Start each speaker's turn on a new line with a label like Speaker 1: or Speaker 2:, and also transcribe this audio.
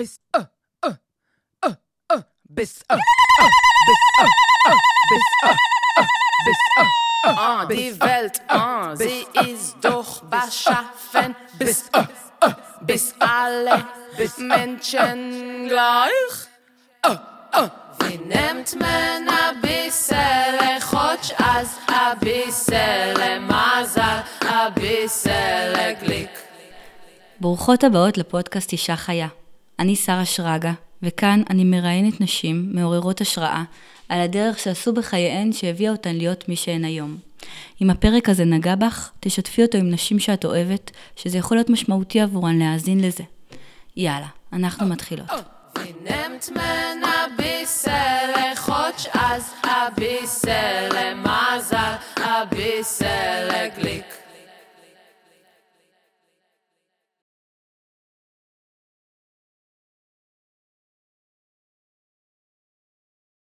Speaker 1: bis, uh, uh, uh, uh, bis, uh, uh, bis, uh, uh, bis, uh, uh, bis, uh, uh,
Speaker 2: Ah, die Welt, ah, sie ist doch beschaffen, bis, uh, uh, bis alle Menschen gleich. Uh, uh. Wie nimmt man a bissele Chotsch, אז a bissele מזל, a bissele גליק.
Speaker 3: ברוכות הבאות לפודקאסט אישה חיה. אני שרה שרגא, וכאן אני מראיינת נשים מעוררות השראה על הדרך שעשו בחייהן שהביאה אותן להיות מי שהן היום. אם הפרק הזה נגע בך, תשתפי אותו עם נשים שאת אוהבת, שזה יכול להיות משמעותי עבורן להאזין לזה. יאללה, אנחנו מתחילות.
Speaker 2: Chotsch, אז Mazal, a bissele Glück.